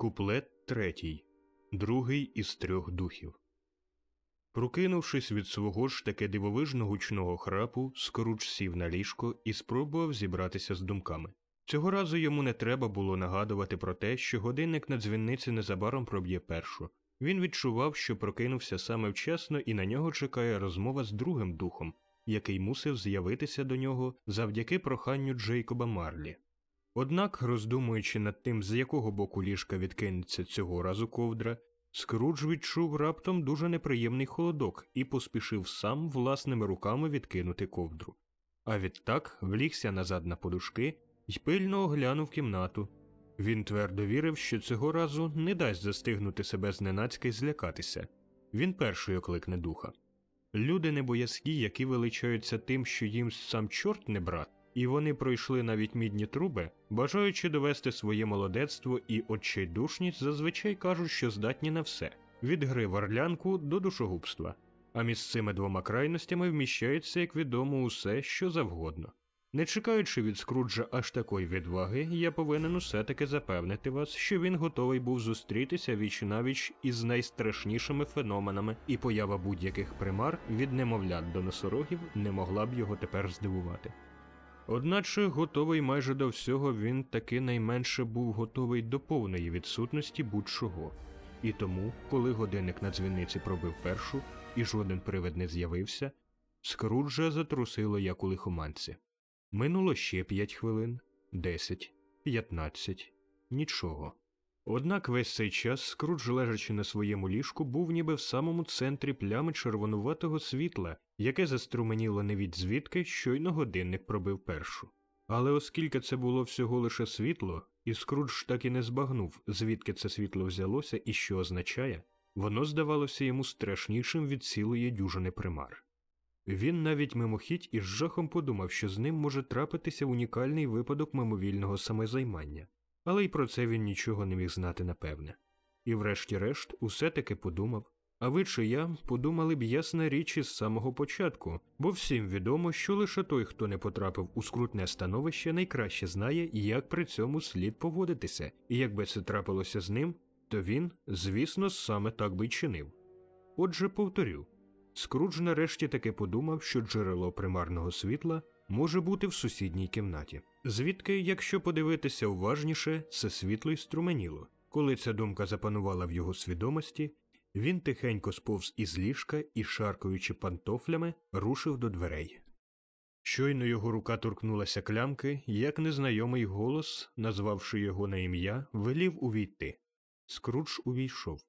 Куплет третій, другий із трьох духів. Прокинувшись від свого ж таки дивовижно гучного храпу, Скрудж сів на ліжко і спробував зібратися з думками. Цього разу йому не треба було нагадувати про те, що годинник на дзвінниці незабаром проб'є першу. Він відчував, що прокинувся саме вчасно, і на нього чекає розмова з другим духом, який мусив з'явитися до нього завдяки проханню Джейкоба Марлі. Однак, роздумуючи над тим, з якого боку ліжка відкинеться цього разу ковдра, Скрудж відчув раптом дуже неприємний холодок і поспішив сам власними руками відкинути ковдру. А відтак влігся назад на подушки і пильно оглянув кімнату. Він твердо вірив, що цього разу не дасть застигнути себе зненацька й злякатися. Він перший окликне духа. Люди небоязкі, які величаються тим, що їм сам чорт не брат, і вони пройшли навіть мідні труби, бажаючи довести своє молодецтво і отчайдушність, зазвичай кажуть, що здатні на все від гри в орлянку до душогубства. А між цими двома крайностями вміщається, як відомо, усе, що завгодно. Не чекаючи від Скруджа аж такої відваги, я повинен усе таки запевнити вас, що він готовий був зустрітися віч навіч із найстрашнішими феноменами, і поява будь-яких примар від немовлят до носорогів не могла б його тепер здивувати. Одначе, готовий майже до всього, він таки найменше був готовий до повної відсутності будь-чого. І тому, коли годинник на дзвіниці пробив першу, і жоден привид не з'явився, Скруджа затрусило як у лихоманці. Минуло ще п'ять хвилин, десять, п'ятнадцять, нічого. Однак весь цей час Скрудж, лежачи на своєму ліжку, був ніби в самому центрі плями червонуватого світла, яке заструменіло не від звідки, щойно годинник пробив першу. Але оскільки це було всього лише світло, і Скрудж так і не збагнув, звідки це світло взялося і що означає, воно здавалося йому страшнішим від цілої дюжини примар. Він навіть мимохідь із жахом подумав, що з ним може трапитися унікальний випадок мимовільного самозаймання, але й про це він нічого не міг знати напевне. І врешті-решт усе таки подумав а ви чи я подумали б ясна річ із самого початку, бо всім відомо, що лише той, хто не потрапив у скрутне становище, найкраще знає, як при цьому слід поводитися, і якби це трапилося з ним, то він, звісно, саме так би й чинив. Отже, повторю. Скрудж нарешті таки подумав, що джерело примарного світла може бути в сусідній кімнаті, звідки, якщо подивитися уважніше, це світло й струменіло. Коли ця думка запанувала в його свідомості, він тихенько сповз із ліжка і, шаркаючи пантофлями, рушив до дверей. Щойно його рука торкнулася клямки, як незнайомий голос, назвавши його на ім'я, велів увійти. Скрудж увійшов.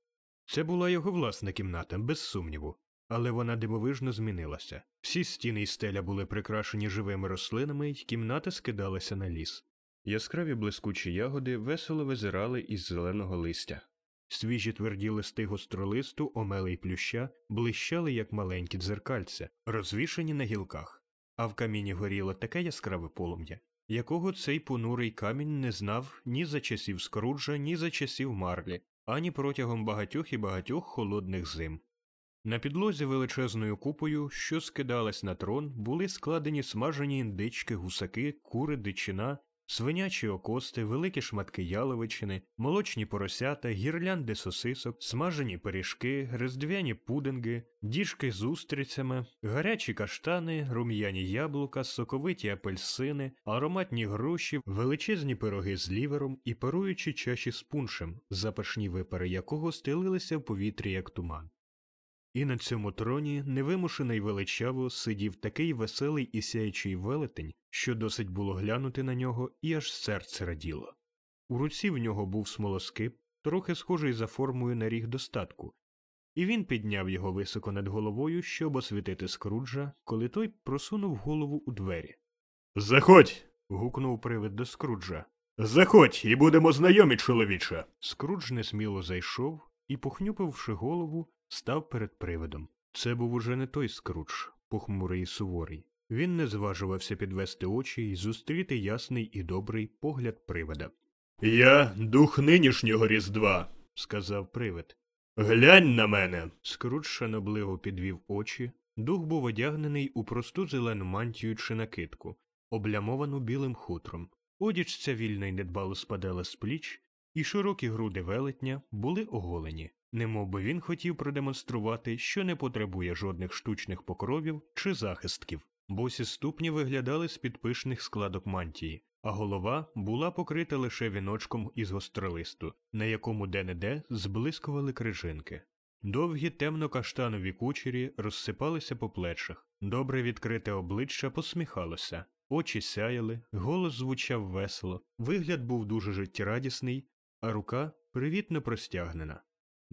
Це була його власна кімната, без сумніву, але вона дивовижно змінилася. Всі стіни й стеля були прикрашені живими рослинами, й кімната скидалася на ліс. Яскраві блискучі ягоди весело визирали із зеленого листя. Свіжі тверді листи гостролисту, омели й плюща, блищали, як маленькі дзеркальця, розвішані на гілках, а в каміні горіло таке яскраве полум'я, якого цей понурий камінь не знав ні за часів Скруджа, ні за часів Марлі, ані протягом багатьох і багатьох холодних зим. На підлозі величезною купою, що скидалась на трон, були складені смажені індички, гусаки, кури, дичина, свинячі окости, великі шматки яловичини, молочні поросята, гірлянди сосисок, смажені пиріжки, різдвяні пудинги, діжки з устрицями, гарячі каштани, рум'яні яблука, соковиті апельсини, ароматні груші, величезні пироги з лівером і паруючі чаші з пуншем, запашні випари якого стелилися в повітрі, як туман. І на цьому троні невимушено й величаво сидів такий веселий і сяючий велетень, що досить було глянути на нього, і аж серце раділо. У руці в нього був смолоскип, трохи схожий за формою на ріг достатку, і він підняв його високо над головою, щоб освітити Скруджа, коли той просунув голову у двері. Заходь. гукнув привид до Скруджа. Заходь, і будемо знайомі, чоловіче. Скрудж несміло зайшов і, похнюпивши голову, став перед привидом. Це був уже не той скрудж, похмурий і суворий. Він не зважувався підвести очі і зустріти ясний і добрий погляд привида. Я дух нинішнього Різдва, сказав привид. Глянь на мене. Скрудж шанобливо підвів очі. Дух був одягнений у просту зелену мантію чи накидку, облямовану білим хутром. Одіч ця вільно й недбало спадала з пліч, і широкі груди велетня були оголені, немов би він хотів продемонструвати, що не потребує жодних штучних покровів чи захистків. Босі ступні виглядали з під пишних складок мантії, а голова була покрита лише віночком із гостролисту, на якому де-не-де зблискували крижинки. Довгі темно-каштанові кучері розсипалися по плечах, добре відкрите обличчя посміхалося, очі сяяли, голос звучав весело, вигляд був дуже життєрадісний, а рука привітно простягнена.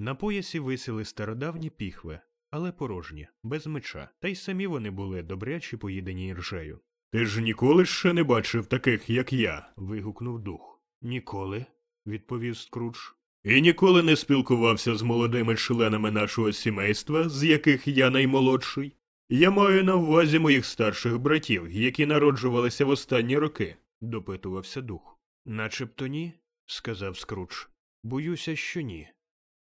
На поясі висіли стародавні піхви, але порожні, без меча, та й самі вони були добряче поїдені іржею. Ти ж ніколи ще не бачив таких, як я. вигукнув дух. Ніколи, відповів Скрудж. І ніколи не спілкувався з молодими членами нашого сімейства, з яких я наймолодший. Я маю на увазі моїх старших братів, які народжувалися в останні роки, допитувався дух. Начебто ні, сказав Скрудж. Боюся, що ні.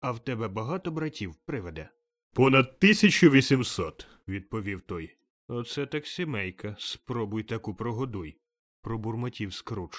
А в тебе багато братів приведе. Понад 1800, відповів той. Оце так сімейка, спробуй таку прогодуй, пробурмотів Скрудж.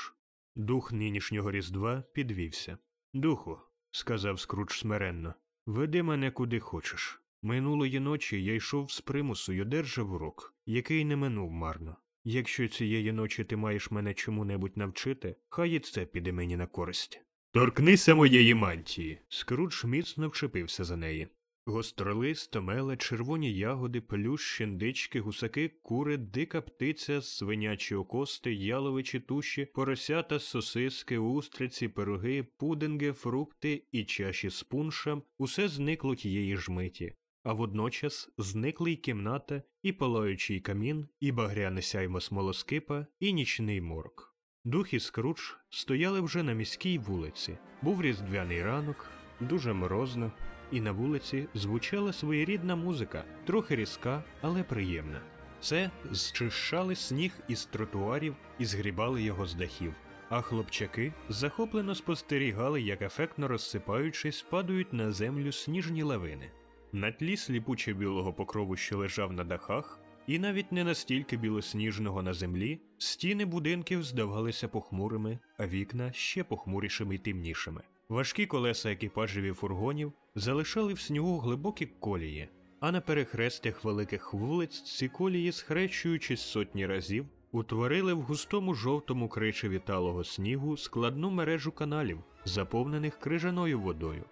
Дух нинішнього різдва підвівся. Духу, сказав Скрудж смиренно, веди мене куди хочеш. Минулої ночі я йшов з примусу й одержав урок, який не минув марно. Якщо цієї ночі ти маєш мене чому-небудь навчити, хай і це піде мені на користь. Торкнися моєї мантії. Скрудж міцно вчепився за неї. Гостролист, томела, червоні ягоди, плющ, щендички, гусаки, кури, дика птиця, свинячі окости, яловичі туші, поросята, сосиски, устриці, пироги, пудинги, фрукти і чаші з пуншем – усе зникло тієї ж миті. А водночас зникли й кімната, і палаючий камін, і багряне сяймо смолоскипа, і нічний морок. Дух і Скрудж стояли вже на міській вулиці. Був різдвяний ранок, дуже морозно, і на вулиці звучала своєрідна музика, трохи різка, але приємна. Це зчищали сніг із тротуарів і згрібали його з дахів, а хлопчаки захоплено спостерігали, як ефектно розсипаючись, падають на землю сніжні лавини. На тлі сліпуче білого покрову, що лежав на дахах, і навіть не настільки білосніжного на землі, стіни будинків здавалися похмурими, а вікна ще похмурішими й темнішими. Важкі колеса екіпажів і фургонів залишали в снігу глибокі колії, а на перехрестях великих вулиць ці колії, схрещуючись сотні разів, утворили в густому жовтому кричеві талого снігу складну мережу каналів, заповнених крижаною водою.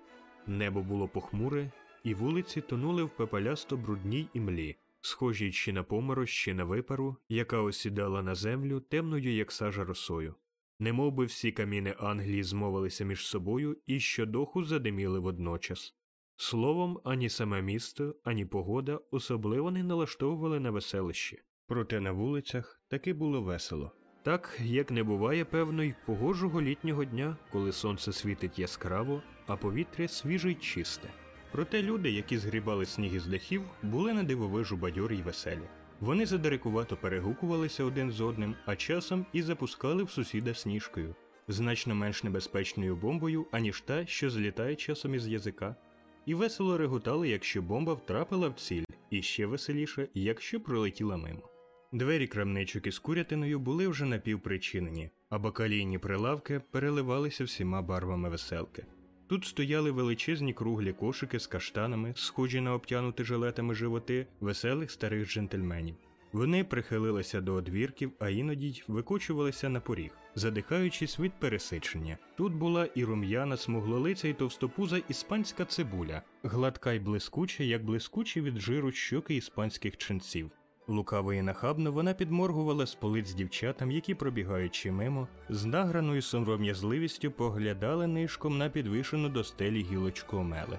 Небо було похмуре, і вулиці тонули в пепелясто брудній імлі, схожій чи на помороз, чи на випару, яка осідала на землю темною, як сажа росою. Немов би всі каміни Англії змовилися між собою і щодоху задиміли водночас. Словом, ані саме місто, ані погода особливо не налаштовували на веселище. Проте на вулицях таки було весело. Так, як не буває, певно, й погожого літнього дня, коли сонце світить яскраво, а повітря свіже й чисте. Проте люди, які згрібали сніг із дахів, були на дивовижу бадьорі й веселі. Вони задарикувато перегукувалися один з одним, а часом і запускали в сусіда сніжкою, значно менш небезпечною бомбою, аніж та, що злітає часом із язика, і весело реготали, якщо бомба втрапила в ціль, і ще веселіше, якщо пролетіла мимо. Двері крамничок із курятиною були вже напівпричинені, а бакалійні прилавки переливалися всіма барвами веселки. Тут стояли величезні круглі кошики з каштанами, схожі на обтянути жилетами животи веселих старих джентльменів. Вони прихилилися до одвірків, а іноді й викочувалися на поріг, задихаючись від пересичення. Тут була і рум'яна, смуглолиця і товстопуза іспанська цибуля, гладка й блискуча, як блискучі від жиру щоки іспанських ченців. Лукаво і нахабно вона підморгувала з полиць дівчатам, які, пробігаючи мимо, з награною сором'язливістю поглядали нишком на підвишену до стелі гілочку омели.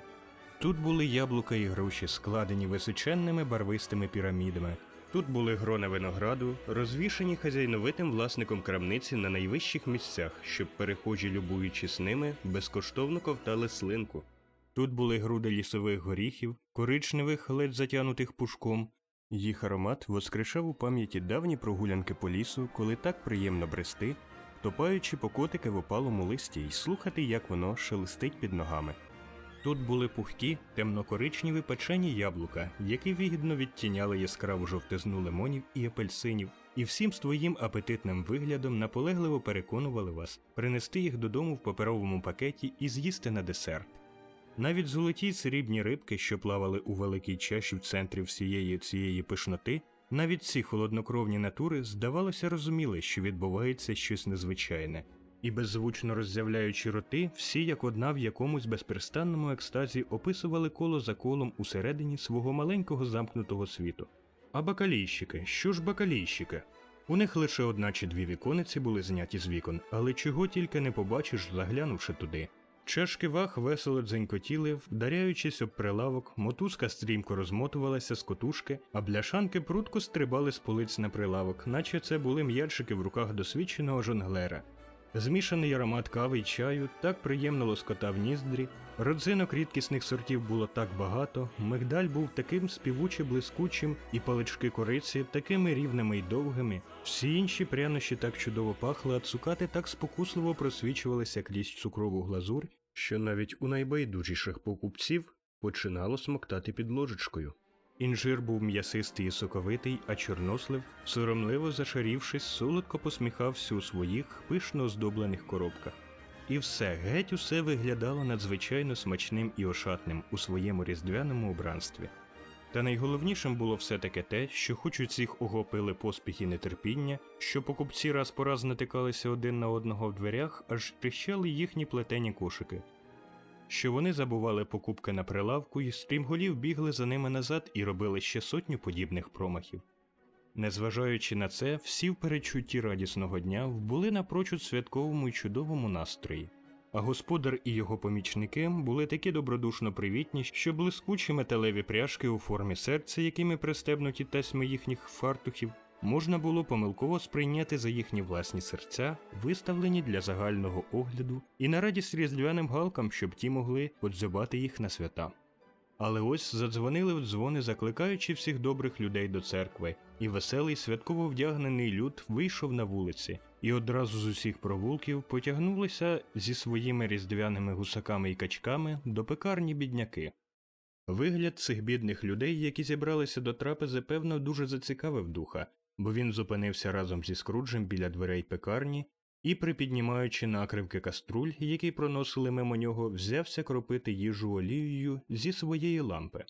Тут були яблука і груші, складені височенними барвистими пірамідами. Тут були грона винограду, розвішені хазяйновитим власником крамниці на найвищих місцях, щоб перехожі, любуючись ними, безкоштовно ковтали слинку. Тут були груди лісових горіхів, коричневих, ледь затянутих пушком, їх аромат воскрешав у пам'яті давні прогулянки по лісу, коли так приємно брести, топаючи по котики в опалому листі і слухати, як воно шелестить під ногами. Тут були пухкі, темнокоричневі печені яблука, які вигідно відтіняли яскраву жовтизну лимонів і апельсинів. і всім своїм апетитним виглядом наполегливо переконували вас принести їх додому в паперовому пакеті і з'їсти на десерт. Навіть золоті срібні рибки, що плавали у великій чаші в центрі всієї цієї пишноти, навіть ці холоднокровні натури, здавалося, розуміли, що відбувається щось незвичайне, і беззвучно роззявляючи роти, всі як одна в якомусь безперестанному екстазі описували коло за колом усередині свого маленького замкнутого світу. А бакалійщики, що ж бакалійщики? У них лише одна чи дві вікониці були зняті з вікон, але чого тільки не побачиш, заглянувши туди. Чашки вах весело дзенькотіли, вдаряючись об прилавок, мотузка стрімко розмотувалася з котушки, а бляшанки прутко стрибали з полиць на прилавок, наче це були м'ячики в руках досвідченого жонглера. Змішаний аромат кави й чаю так приємно лоскотав ніздрі, родзинок рідкісних сортів було так багато, мигдаль був таким співуче блискучим, і палички кориці такими рівними й довгими. Всі інші прянощі так чудово пахли, а цукати так спокусливо просвічувалися крізь цукрову глазур, що навіть у найбайдужіших покупців починало смоктати під ложечкою. Інжир був м'ясистий і соковитий, а чорнослив, соромливо зашарівшись, солодко посміхався у своїх пишно оздоблених коробках. І все, геть усе виглядало надзвичайно смачним і ошатним у своєму різдвяному убранстві. Та найголовнішим було все таки те, що хоч у цих охопили поспіх і нетерпіння, що покупці раз по раз натикалися один на одного в дверях, аж тріщали їхні плетені кошики що вони забували покупки на прилавку і стрімголів бігли за ними назад і робили ще сотню подібних промахів. Незважаючи на це, всі в перечутті радісного дня були напрочуд святковому й чудовому настрої, а господар і його помічники були такі добродушно привітні, що блискучі металеві пряжки у формі серця, якими пристебнуті тесьми їхніх фартухів, можна було помилково сприйняти за їхні власні серця, виставлені для загального огляду, і на радість різдвяним галкам, щоб ті могли подзюбати їх на свята. Але ось задзвонили в дзвони, закликаючи всіх добрих людей до церкви, і веселий святково вдягнений люд вийшов на вулиці, і одразу з усіх провулків потягнулися зі своїми різдвяними гусаками і качками до пекарні бідняки. Вигляд цих бідних людей, які зібралися до трапези, певно, дуже зацікавив духа, бо він зупинився разом зі скруджем біля дверей пекарні і, припіднімаючи накривки каструль, які проносили мимо нього, взявся кропити їжу олією зі своєї лампи.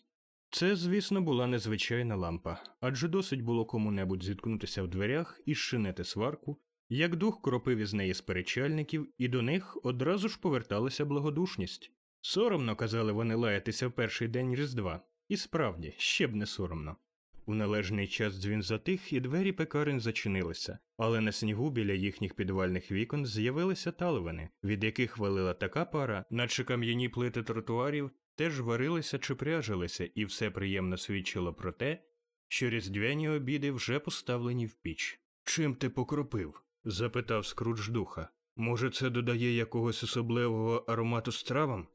Це, звісно, була незвичайна лампа, адже досить було кому-небудь зіткнутися в дверях і щинити сварку, як дух кропив із неї сперечальників, і до них одразу ж поверталася благодушність. Соромно, казали вони лаятися в перший день Різдва, і справді, ще б не соромно. У належний час дзвін затих, і двері пекарень зачинилися, але на снігу біля їхніх підвальних вікон з'явилися таловини, від яких валила така пара, наче кам'яні плити тротуарів теж варилися чи пряжилися, і все приємно свідчило про те, що різдвяні обіди вже поставлені в піч. Чим ти покропив? запитав Скрудж духа. Може, це додає якогось особливого аромату стравам?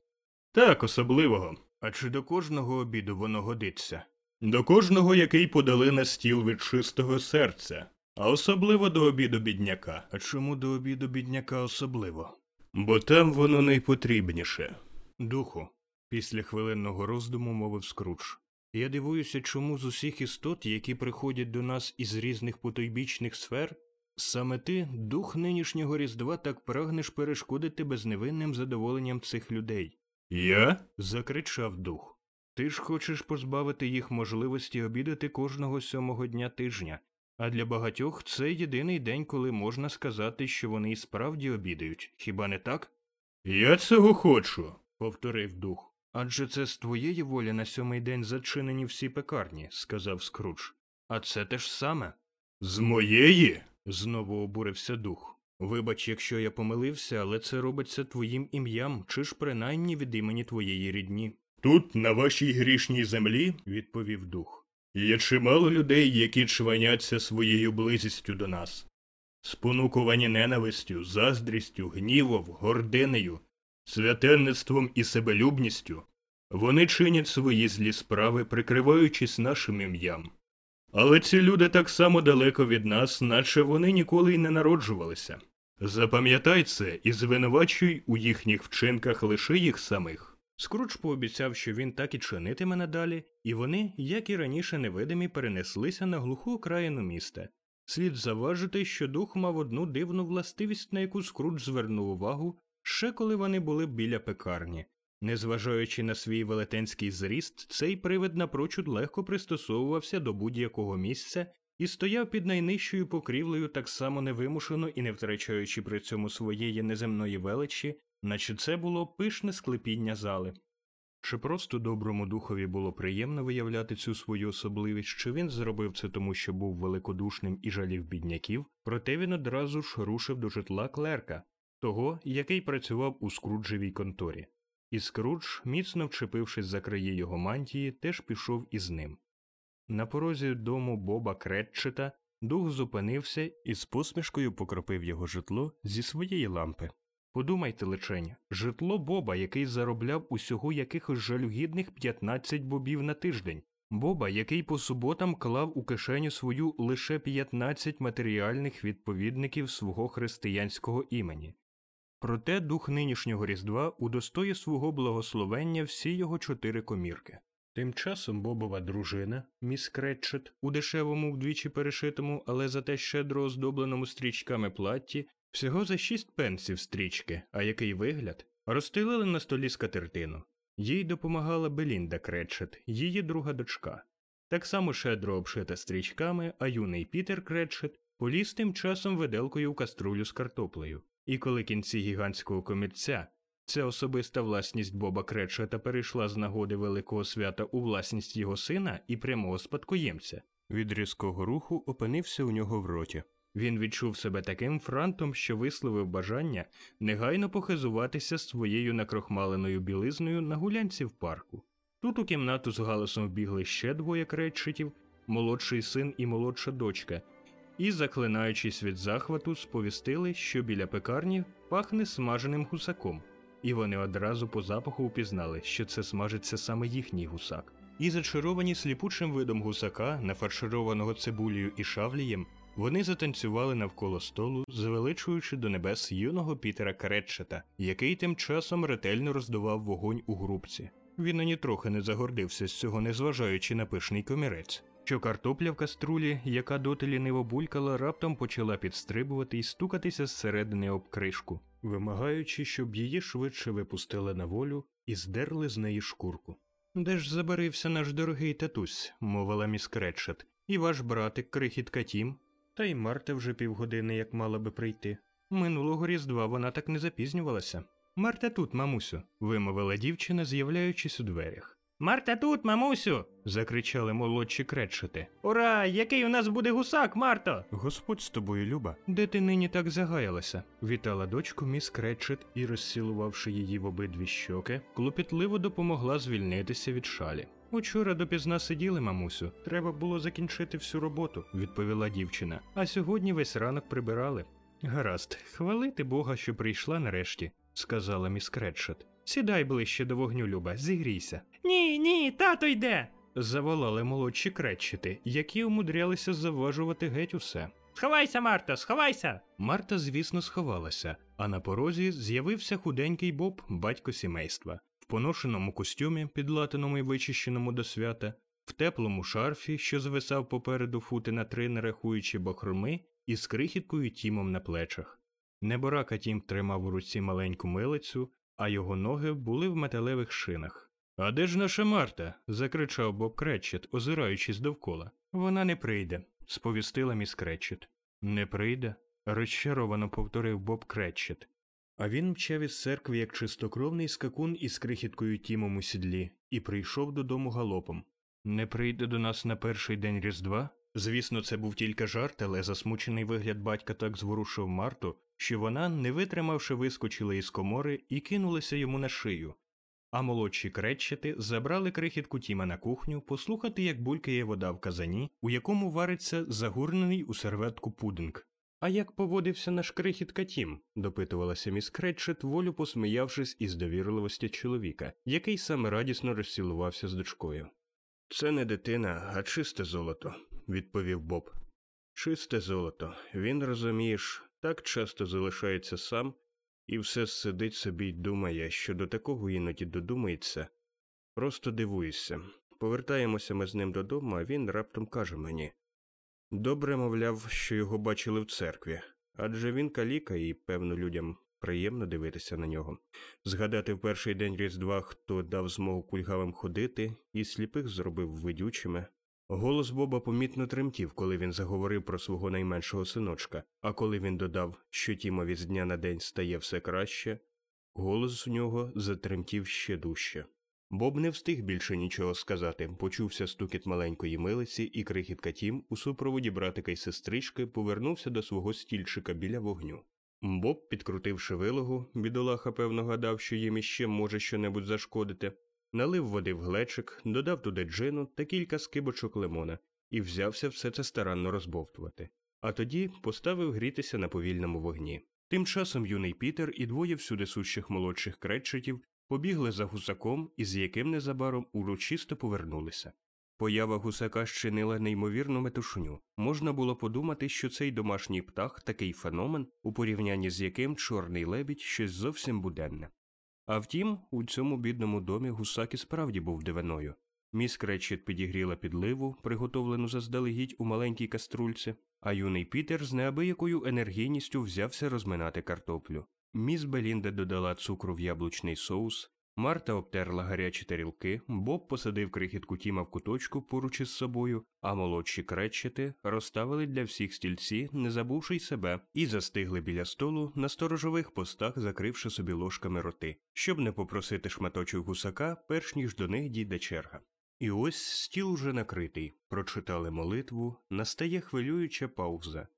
Так, особливого. А чи до кожного обіду воно годиться? До кожного, який подали на стіл від чистого серця, а особливо до обіду бідняка. А чому до обіду бідняка особливо? Бо там воно найпотрібніше. Духу, після хвилинного роздуму мовив Скрудж. Я дивуюся, чому з усіх істот, які приходять до нас із різних потойбічних сфер, саме ти, дух нинішнього різдва, так прагнеш перешкодити безневинним задоволенням цих людей. Я? закричав дух. Ти ж хочеш позбавити їх можливості обідати кожного сьомого дня тижня, а для багатьох це єдиний день, коли можна сказати, що вони і справді обідають, хіба не так? Я цього хочу, повторив дух. Адже це з твоєї волі на сьомий день зачинені всі пекарні, сказав Скрудж. А це те ж саме. З моєї? знову обурився дух. Вибач, якщо я помилився, але це робиться твоїм ім'ям, чи ж принаймні від імені твоєї рідні. Тут, на вашій грішній землі, відповів дух, є чимало людей, які чваняться своєю близістю до нас, спонукувані ненавистю, заздрістю, гнівом, гординею, святенництвом і себелюбністю. Вони чинять свої злі справи, прикриваючись нашим ім'ям. Але ці люди так само далеко від нас, наче вони ніколи й не народжувалися. Запам'ятай це і звинувачуй у їхніх вчинках лише їх самих. Скрудж пообіцяв, що він так і чинитиме надалі, і вони, як і раніше невидимі, перенеслися на глуху окраїну міста. Слід заважити, що дух мав одну дивну властивість, на яку Скрудж звернув увагу, ще коли вони були біля пекарні. Незважаючи на свій велетенський зріст, цей привид напрочуд легко пристосовувався до будь-якого місця і стояв під найнижчою покрівлею так само невимушено і не втрачаючи при цьому своєї неземної величі, наче це було пишне склепіння зали. Чи просто доброму духові було приємно виявляти цю свою особливість, чи він зробив це тому, що був великодушним і жалів бідняків, проте він одразу ж рушив до житла клерка, того, який працював у скруджевій конторі. І Скрудж, міцно вчепившись за краї його мантії, теж пішов із ним. На порозі дому Боба Кретчета дух зупинився і з посмішкою покропив його житло зі своєї лампи. Подумайте личень, житло Боба, який заробляв усього якихось жалюгідних 15 бобів на тиждень, Боба, який по суботам клав у кишеню свою лише 15 матеріальних відповідників свого християнського імені. Проте дух нинішнього Різдва удостоє свого благословення всі його чотири комірки. Тим часом Бобова дружина, міс Кретчет, у дешевому вдвічі перешитому, але зате щедро оздобленому стрічками платті, всього за шість пенсів стрічки, а який вигляд, розстелили на столі скатертину. Їй допомагала Белінда Кретчет, її друга дочка. Так само щедро обшита стрічками, а юний Пітер Кретчет поліз тим часом виделкою в каструлю з картоплею. І коли кінці гігантського комірця, ця особиста власність Боба Кретчета перейшла з нагоди великого свята у власність його сина і прямого спадкоємця, від різкого руху опинився у нього в роті. Він відчув себе таким франтом, що висловив бажання негайно похизуватися своєю накрохмаленою білизною на гулянці в парку. Тут у кімнату з галасом вбігли ще двоє кретчетів, молодший син і молодша дочка, і, заклинаючись від захвату, сповістили, що біля пекарні пахне смаженим гусаком, і вони одразу по запаху упізнали, що це смажиться саме їхній гусак. І зачаровані сліпучим видом гусака, нафаршированого цибулею і шавлієм, вони затанцювали навколо столу, звеличуючи до небес юного Пітера Каретчета, який тим часом ретельно роздував вогонь у грубці. Він ані трохи не загордився з цього, незважаючи на пишний комірець. Що картопля в каструлі, яка доти ліниво булькала, раптом почала підстрибувати і стукатися зсередини об кришку, вимагаючи, щоб її швидше випустили на волю і здерли з неї шкурку. Де ж забарився наш дорогий татусь, мовила міс Кретчет, і ваш братик, крихітка Тім, та й Марта вже півгодини як мала би прийти. Минулого різдва вона так не запізнювалася. Марта тут, мамусю, вимовила дівчина, з'являючись у дверях. Марта тут, мамусю. закричали молодші кретчети. Ура! Який у нас буде гусак, Марто! Господь з тобою, Люба. Де ти нині так загаялася? Вітала дочку міс Кретчет і, розцілувавши її в обидві щоки, клопітливо допомогла звільнитися від шалі. Учора допізна сиділи, мамусю. Треба було закінчити всю роботу, відповіла дівчина. А сьогодні весь ранок прибирали. Гаразд, хвалити Бога, що прийшла нарешті, сказала міс Кретчет. Сідай ближче до вогню, Люба, зігрійся. Ні, ні, тато йде. заволали молодші кретчити, які умудрялися заважувати геть усе. Сховайся, Марта, сховайся. Марта, звісно, сховалася, а на порозі з'явився худенький Боб, батько сімейства, поношеному костюмі, підлатаному і вичищеному до свята, в теплому шарфі, що звисав попереду фути на три, не рахуючи бахроми, і з крихіткою тімом на плечах. Неборака тім тримав у руці маленьку милицю, а його ноги були в металевих шинах. А де ж наша Марта? закричав Боб Кретчет, озираючись довкола. Вона не прийде, сповістила міс Кретчет. Не прийде? розчаровано повторив Боб Кретчет. А він мчав із церкви як чистокровний скакун із крихіткою тімом у сідлі, і прийшов додому галопом. Не прийде до нас на перший день Різдва? Звісно, це був тільки жарт, але засмучений вигляд батька так зворушив Марту, що вона, не витримавши, вискочила із комори і кинулася йому на шию. А молодші кречети забрали крихітку Тіма на кухню послухати, як булькає вода в казані, у якому вариться загорнений у серветку пудинг. А як поводився наш крихітка Тім? допитувалася міс Кретчет, волю посміявшись із довірливості чоловіка, який саме радісно розцілувався з дочкою. Це не дитина, а чисте золото, відповів Боб. Чисте золото. Він, розумієш, так часто залишається сам і все сидить собі й думає, що до такого іноді додумається. Просто дивуюся. Повертаємося ми з ним додому, а він раптом каже мені Добре, мовляв, що його бачили в церкві, адже він каліка і, певно, людям приємно дивитися на нього. Згадати в перший день Різдва, хто дав змогу кульгавим ходити, і сліпих зробив видючими. Голос Боба помітно тремтів, коли він заговорив про свого найменшого синочка, а коли він додав, що Тімові з дня на день стає все краще, голос у нього затремтів ще дужче. Боб не встиг більше нічого сказати, почувся стукіт маленької милиці, і крихітка Тім у супроводі братика й сестрички повернувся до свого стільчика біля вогню. Боб, підкрутивши вилогу, бідолаха, певно, гадав, що їм іще може щонебудь зашкодити, налив води в глечик, додав туди джину та кілька скибочок лимона і взявся все це старанно розбовтувати. А тоді поставив грітися на повільному вогні. Тим часом юний Пітер і двоє всюди сущих молодших кретчетів побігли за гусаком, із яким незабаром урочисто повернулися. Поява гусака щинила неймовірну метушню. Можна було подумати, що цей домашній птах такий феномен, у порівнянні з яким чорний лебідь щось зовсім буденне. А втім, у цьому бідному домі гусак і справді був дивиною. Міс Кречет підігріла підливу, приготовлену заздалегідь у маленькій каструльці, а юний Пітер з неабиякою енергійністю взявся розминати картоплю. Міс Белінда додала цукру в яблучний соус, Марта обтерла гарячі тарілки, Боб посадив крихітку Тіма в куточку поруч із собою, а молодші кречети розставили для всіх стільці, не забувши й себе, і застигли біля столу на сторожових постах, закривши собі ложками роти, щоб не попросити шматочок гусака, перш ніж до них дійде черга. І ось стіл уже накритий, прочитали молитву, настає хвилююча пауза.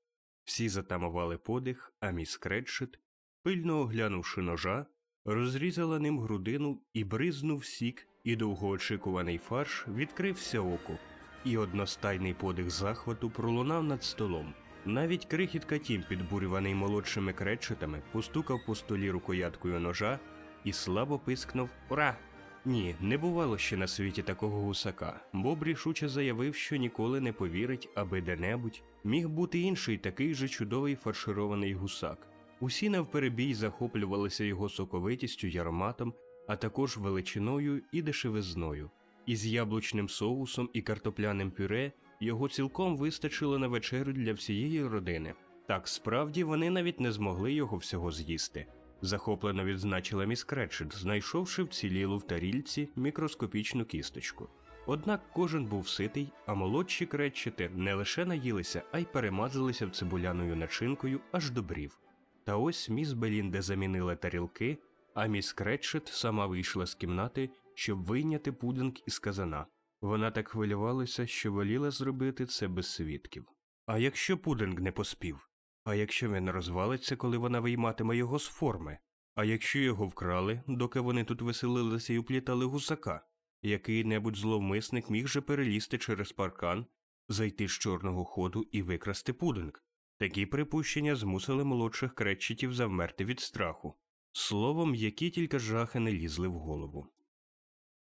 Всі затамували подих, а міс Кретчет, пильно оглянувши ножа, розрізала ним грудину і бризнув сік, і довгоочікуваний фарш відкрився око, і одностайний подих захвату пролунав над столом. Навіть крихітка тім, підбурюваний молодшими кречетами, постукав по столі рукояткою ножа і слабо пискнув Ура! Ні, не бувало ще на світі такого гусака. Боб рішуче заявив, що ніколи не повірить, аби де-небудь міг бути інший такий же чудовий фарширований гусак. Усі навперебій захоплювалися його соковитістю й ароматом, а також величиною і дешевизною. Із яблучним соусом і картопляним пюре його цілком вистачило на вечерю для всієї родини. Так справді вони навіть не змогли його всього з'їсти. Захоплено відзначила міс Кретчет, знайшовши вцілілу в тарільці мікроскопічну кісточку. Однак кожен був ситий, а молодші кретчети не лише наїлися, а й перемазалися в цибуляною начинкою аж до брів. Та ось міс Белінде замінила тарілки, а міс Кретчет сама вийшла з кімнати, щоб вийняти пудинг із казана. Вона так хвилювалася, що воліла зробити це без свідків. А якщо пудинг не поспів? А якщо він розвалиться, коли вона вийматиме його з форми? А якщо його вкрали, доки вони тут веселилися і уплітали гусака, який небудь зловмисник міг же перелізти через паркан, зайти з чорного ходу і викрасти пудинг? Такі припущення змусили молодших кречетів завмерти від страху, словом, які тільки жахи не лізли в голову.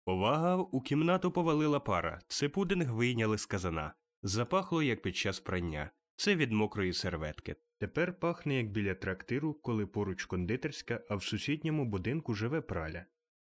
Повага у кімнату повалила пара, це пудинг вийняли з казана. Запахло, як під час прання, це від мокрої серветки. Тепер пахне, як біля трактиру, коли поруч кондитерська, а в сусідньому будинку живе праля.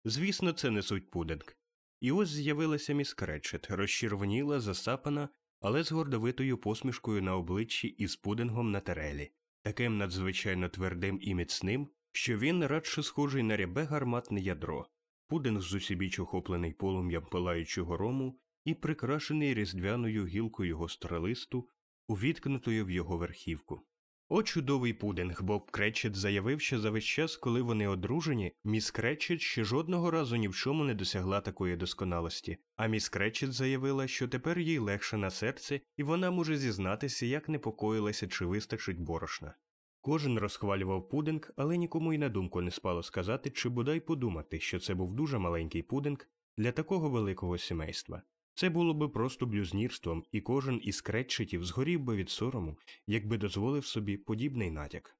Звісно, це не суть пудинг. І ось з'явилася міс Кречет, розчервоніла, засапана, але з гордовитою посмішкою на обличчі і з пудингом на тарелі, таким надзвичайно твердим і міцним, що він радше схожий на рябе гарматне ядро, пудинг зусібіч усібіч охоплений полум'ям пилаючого рому і прикрашений різдвяною гілкою гостролисту, увіткнутою в його верхівку. О, чудовий пудинг, Боб Кречет заявив, що за весь час, коли вони одружені, міс Кречет ще жодного разу ні в чому не досягла такої досконалості, а міс Кречет заявила, що тепер їй легше на серце, і вона може зізнатися, як непокоїлася, чи вистачить борошна. Кожен розхвалював пудинг, але нікому й на думку не спало сказати, чи бодай подумати, що це був дуже маленький пудинг для такого великого сімейства. Це було би просто блюзнірством, і кожен із кретчетів згорів би від сорому, якби дозволив собі подібний натяк.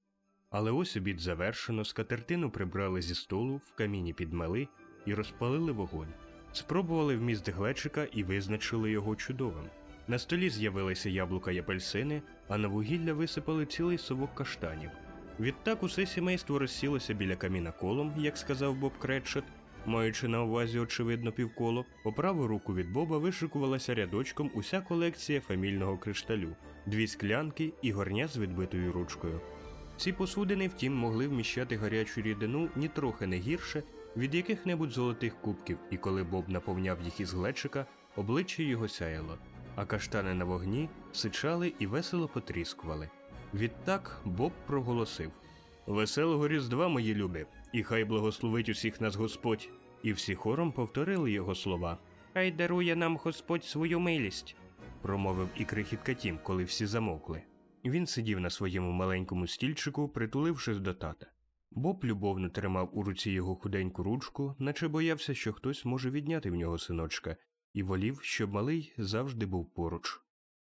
Але ось обід завершено, скатертину прибрали зі столу, в каміні підмели і розпалили вогонь. Спробували вміст глечика і визначили його чудовим. На столі з'явилися яблука й апельсини, а на вугілля висипали цілий совок каштанів. Відтак усе сімейство розсілося біля каміна колом, як сказав Боб Кретчет, маючи на увазі очевидно півколо, по праву руку від Боба вишикувалася рядочком уся колекція фамільного кришталю, дві склянки і горня з відбитою ручкою. Ці посудини, втім, могли вміщати гарячу рідину нітрохи не гірше від яких-небудь золотих кубків, і коли Боб наповняв їх із глечика, обличчя його сяяло, а каштани на вогні сичали і весело потріскували. Відтак Боб проголосив Веселого Різдва, мої любі, і хай благословить усіх нас Господь. І всі хором повторили його слова. Хай дарує нам Господь свою милість, промовив і крихітка Тім, коли всі замовкли. Він сидів на своєму маленькому стільчику, притулившись до тата. Боб любовно тримав у руці його худеньку ручку, наче боявся, що хтось може відняти в нього синочка, і волів, щоб малий завжди був поруч.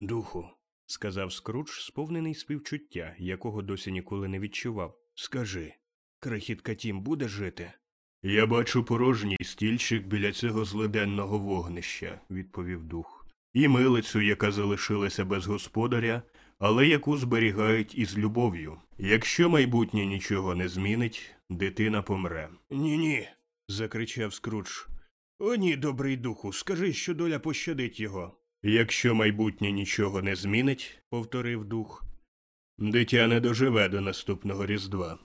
Духу, сказав Скрудж, сповнений співчуття, якого досі ніколи не відчував. Скажи, крихітка Тім буде жити? Я бачу порожній стільчик біля цього злиденного вогнища, відповів дух, і милицю, яка залишилася без господаря, але яку зберігають із любов'ю. Якщо майбутнє нічого не змінить, дитина помре. Ні, ні. закричав Скрудж. О, ні, добрий духу, скажи, що доля пощадить його. Якщо майбутнє нічого не змінить, повторив дух, дитя не доживе до наступного Різдва.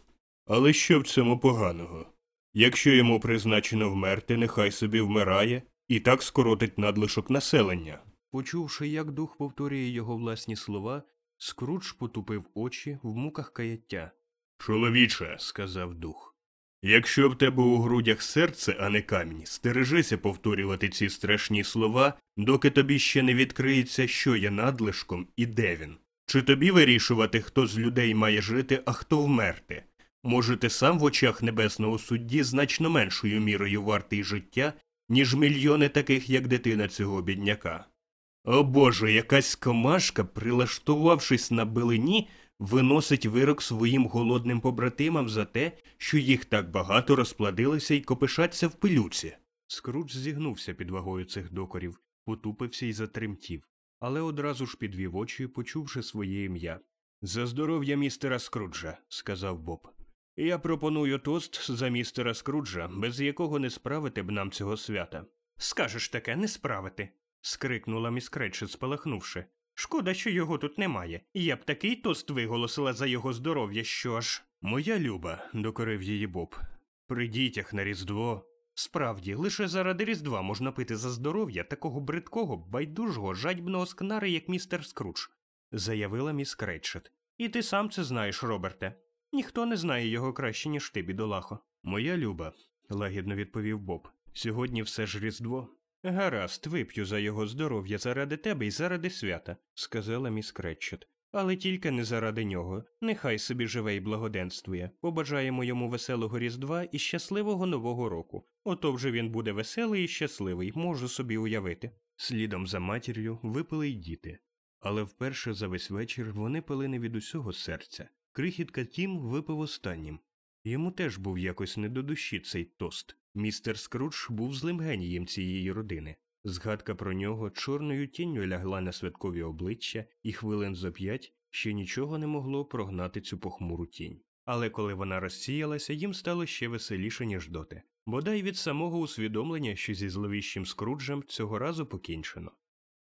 Але що в цьому поганого? Якщо йому призначено вмерти, нехай собі вмирає і так скоротить надлишок населення. Почувши, як дух повторює його власні слова, Скрудж потупив очі в муках каяття. Чоловіче, сказав дух. Якщо в тебе у грудях серце, а не камінь, стережися повторювати ці страшні слова, доки тобі ще не відкриється, що є надлишком і де він. Чи тобі вирішувати, хто з людей має жити, а хто вмерти? Може, ти сам в очах небесного судді значно меншою мірою вартий життя, ніж мільйони таких, як дитина цього бідняка. О Боже, якась комашка, прилаштувавшись на билині, виносить вирок своїм голодним побратимам за те, що їх так багато розплодилося і копишаться в пилюці. Скрудж зігнувся під вагою цих докорів, потупився і затремтів, але одразу ж підвів очі, почувши своє ім'я. За здоров'я містера Скруджа, сказав Боб. Я пропоную тост за містера Скруджа, без якого не справити б нам цього свята. Скажеш таке, не справити. скрикнула міс Кретчет, спалахнувши. Шкода, що його тут немає. Я б такий тост виголосила за його здоров'я, що ж. Моя люба, докорив її Боб. При дітях на Різдво. Справді, лише заради Різдва можна пити за здоров'я такого бридкого, байдужого, жадібного скнари, як містер Скрудж, заявила міс Кретчет. І ти сам це знаєш, Роберте. Ніхто не знає його краще, ніж ти, бідолахо. Моя люба, лагідно відповів Боб. Сьогодні все ж Різдво. Гаразд, вип'ю за його здоров'я заради тебе і заради свята, сказала міс Кретчет. Але тільки не заради нього. Нехай собі живе і благоденствує. Побажаємо йому веселого Різдва і щасливого Нового року. Ото вже він буде веселий і щасливий, можу собі уявити. Слідом за матір'ю випили й діти. Але вперше за весь вечір вони пили не від усього серця. Крихітка Тім випив останнім. Йому теж був якось не до душі цей тост. Містер Скрудж був злим генієм цієї родини. Згадка про нього чорною тінню лягла на святкові обличчя, і хвилин за п'ять ще нічого не могло прогнати цю похмуру тінь. Але коли вона розсіялася, їм стало ще веселіше, ніж доти. Бодай від самого усвідомлення, що зі зловіщим Скруджем цього разу покінчено.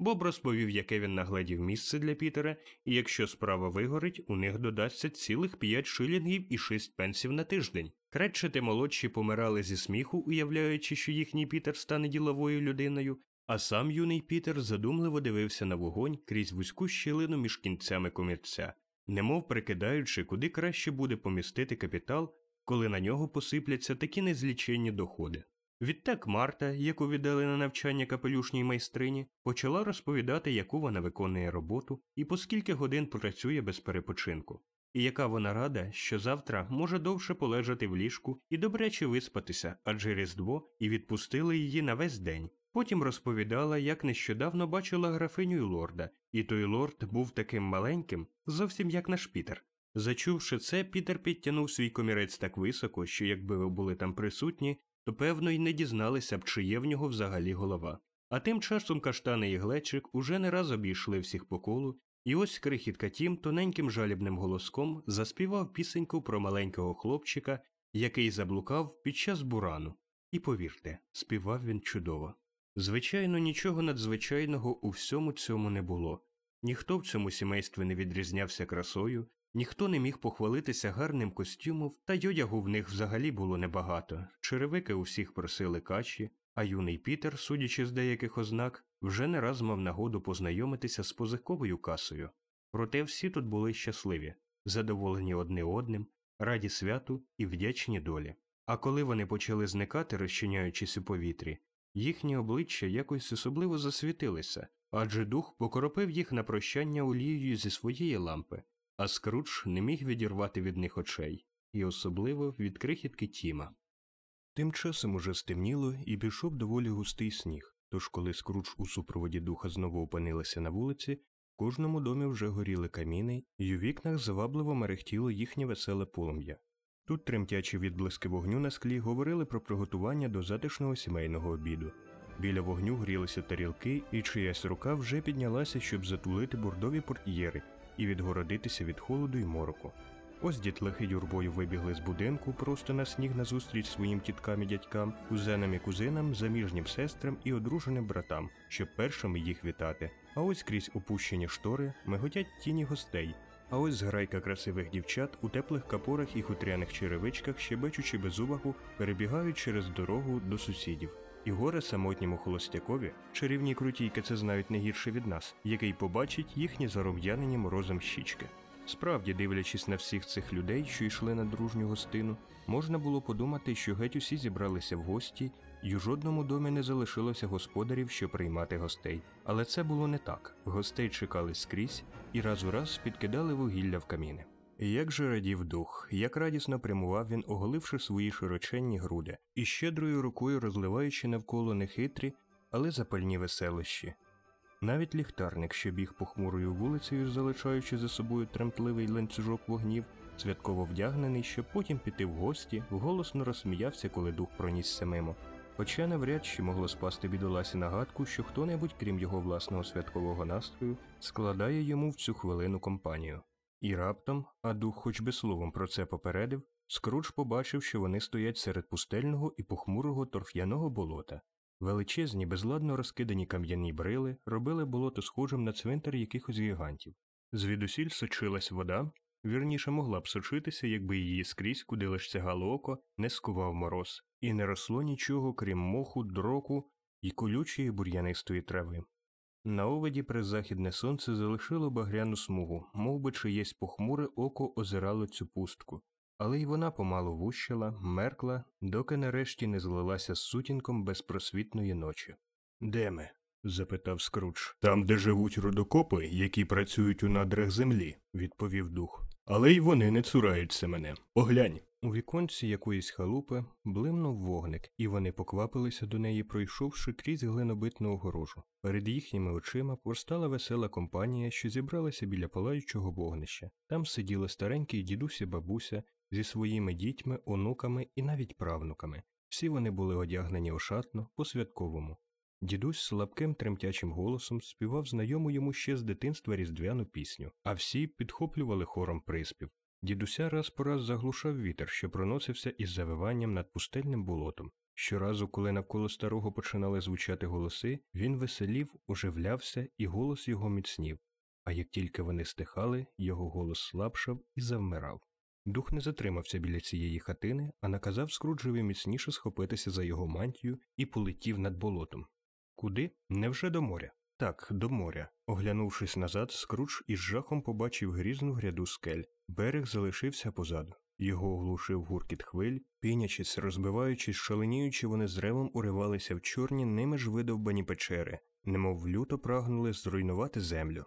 Боб розповів, яке він нагледів місце для Пітера, і якщо справа вигорить, у них додасться цілих п'ять шилінгів і шість пенсів на тиждень. Кретчети молодші помирали зі сміху, уявляючи, що їхній Пітер стане діловою людиною, а сам юний Пітер задумливо дивився на вогонь крізь вузьку щілину між кінцями комірця, немов прикидаючи, куди краще буде помістити капітал, коли на нього посипляться такі незліченні доходи. Відтак Марта, яку віддали на навчання капелюшній майстрині, почала розповідати, яку вона виконує роботу і по скільки годин працює без перепочинку, і яка вона рада, що завтра може довше полежати в ліжку і добряче виспатися, адже Різдво і відпустили її на весь день. Потім розповідала, як нещодавно бачила графиню й лорда, і той лорд був таким маленьким, зовсім як наш Пітер. Зачувши це, Пітер підтягнув свій комірець так високо, що якби ви були там присутні, то певно й не дізналися б, чи є в нього взагалі голова. А тим часом каштани і глечик уже не раз обійшли всіх по колу, і ось крихітка тім тоненьким жалібним голоском заспівав пісеньку про маленького хлопчика, який заблукав під час бурану. І повірте, співав він чудово. Звичайно, нічого надзвичайного у всьому цьому не було. Ніхто в цьому сімействі не відрізнявся красою, ніхто не міг похвалитися гарним костюмом, та й одягу в них взагалі було небагато. Черевики у всіх просили качі, а юний Пітер, судячи з деяких ознак, вже не раз мав нагоду познайомитися з позиковою касою. Проте всі тут були щасливі, задоволені одне одним, раді святу і вдячні долі. А коли вони почали зникати, розчиняючись у повітрі, їхні обличчя якось особливо засвітилися, адже дух покоропив їх на прощання олією зі своєї лампи, а Скрудж не міг відірвати від них очей, і особливо від крихітки Тіма. Тим часом уже стемніло і пішов доволі густий сніг, тож коли Скрудж у супроводі духа знову опинилися на вулиці, в кожному домі вже горіли каміни, і у вікнах завабливо мерехтіло їхнє веселе полум'я. Тут тремтячі відблиски вогню на склі говорили про приготування до затишного сімейного обіду. Біля вогню грілися тарілки, і чиясь рука вже піднялася, щоб затулити бордові портьєри і відгородитися від холоду й мороку. Ось дітлахи юрбою вибігли з будинку просто на сніг назустріч своїм тіткам і дядькам, кузенам і кузинам, заміжнім сестрам і одруженим братам, щоб першими їх вітати. А ось крізь опущені штори миготять тіні гостей. А ось зграйка красивих дівчат у теплих капорах і хутряних черевичках, щебечучи без увагу, перебігають через дорогу до сусідів. І горе самотньому холостякові, чарівні крутійки це знають не гірше від нас, який побачить їхні зарум'янені морозом щічки. Справді, дивлячись на всіх цих людей, що йшли на дружню гостину, можна було подумати, що геть усі зібралися в гості, і у жодному домі не залишилося господарів, щоб приймати гостей. Але це було не так. Гостей чекали скрізь і раз у раз підкидали вугілля в каміни. Як же радів дух, як радісно прямував він, оголивши свої широченні груди, і щедрою рукою розливаючи навколо нехитрі, але запальні веселощі. Навіть ліхтарник, що біг похмурою вулицею, залишаючи за собою тремтливий ланцюжок вогнів, святково вдягнений, щоб потім піти в гості, голосно розсміявся, коли дух пронісся мимо. Хоча навряд чи могло спасти бідоласі нагадку, що хто-небудь, крім його власного святкового настрою, складає йому в цю хвилину компанію. І раптом, а дух хоч би словом про це попередив, Скрудж побачив, що вони стоять серед пустельного і похмурого торф'яного болота. Величезні, безладно розкидані кам'яні брили робили болото схожим на цвинтар якихось гігантів. Звідусіль сочилась вода, вірніше могла б сочитися, якби її скрізь, куди лиш сягало око, не скував мороз, і не росло нічого, крім моху, дроку і колючої бур'янистої трави. На оводі призахідне сонце залишило багряну смугу, мов би чиєсь похмуре око озирало цю пустку, але й вона помалу вущала, меркла, доки нарешті не злилася з сутінком безпросвітної ночі. Де ми? запитав Скрудж. Там, де живуть рудокопи, які працюють у надрах землі, відповів дух. Але й вони не цураються мене. Поглянь. У віконці якоїсь халупи блимнув вогник, і вони поквапилися до неї, пройшовши крізь глинобитну огорожу. Перед їхніми очима постала весела компанія, що зібралася біля палаючого вогнища. Там сиділи старенький дідусь і бабуся зі своїми дітьми, онуками і навіть правнуками. Всі вони були одягнені ошатно, по святковому. Дідусь слабким тремтячим голосом співав знайому йому ще з дитинства різдвяну пісню, а всі підхоплювали хором приспів. Дідуся раз по раз заглушав вітер, що проносився із завиванням над пустельним болотом. Щоразу, коли навколо старого починали звучати голоси, він веселів, оживлявся, і голос його міцнів. А як тільки вони стихали, його голос слабшав і завмирав. Дух не затримався біля цієї хатини, а наказав Скруджеві міцніше схопитися за його мантію і полетів над болотом. Куди? Невже до моря? Так, до моря. Оглянувшись назад, Скрудж із жахом побачив грізну гряду скель. Берег залишився позаду. Його оглушив гуркіт хвиль, пінячись, розбиваючись, шаленіючи, вони з ревом уривалися в чорні ними ж видовбані печери, немов люто прагнули зруйнувати землю.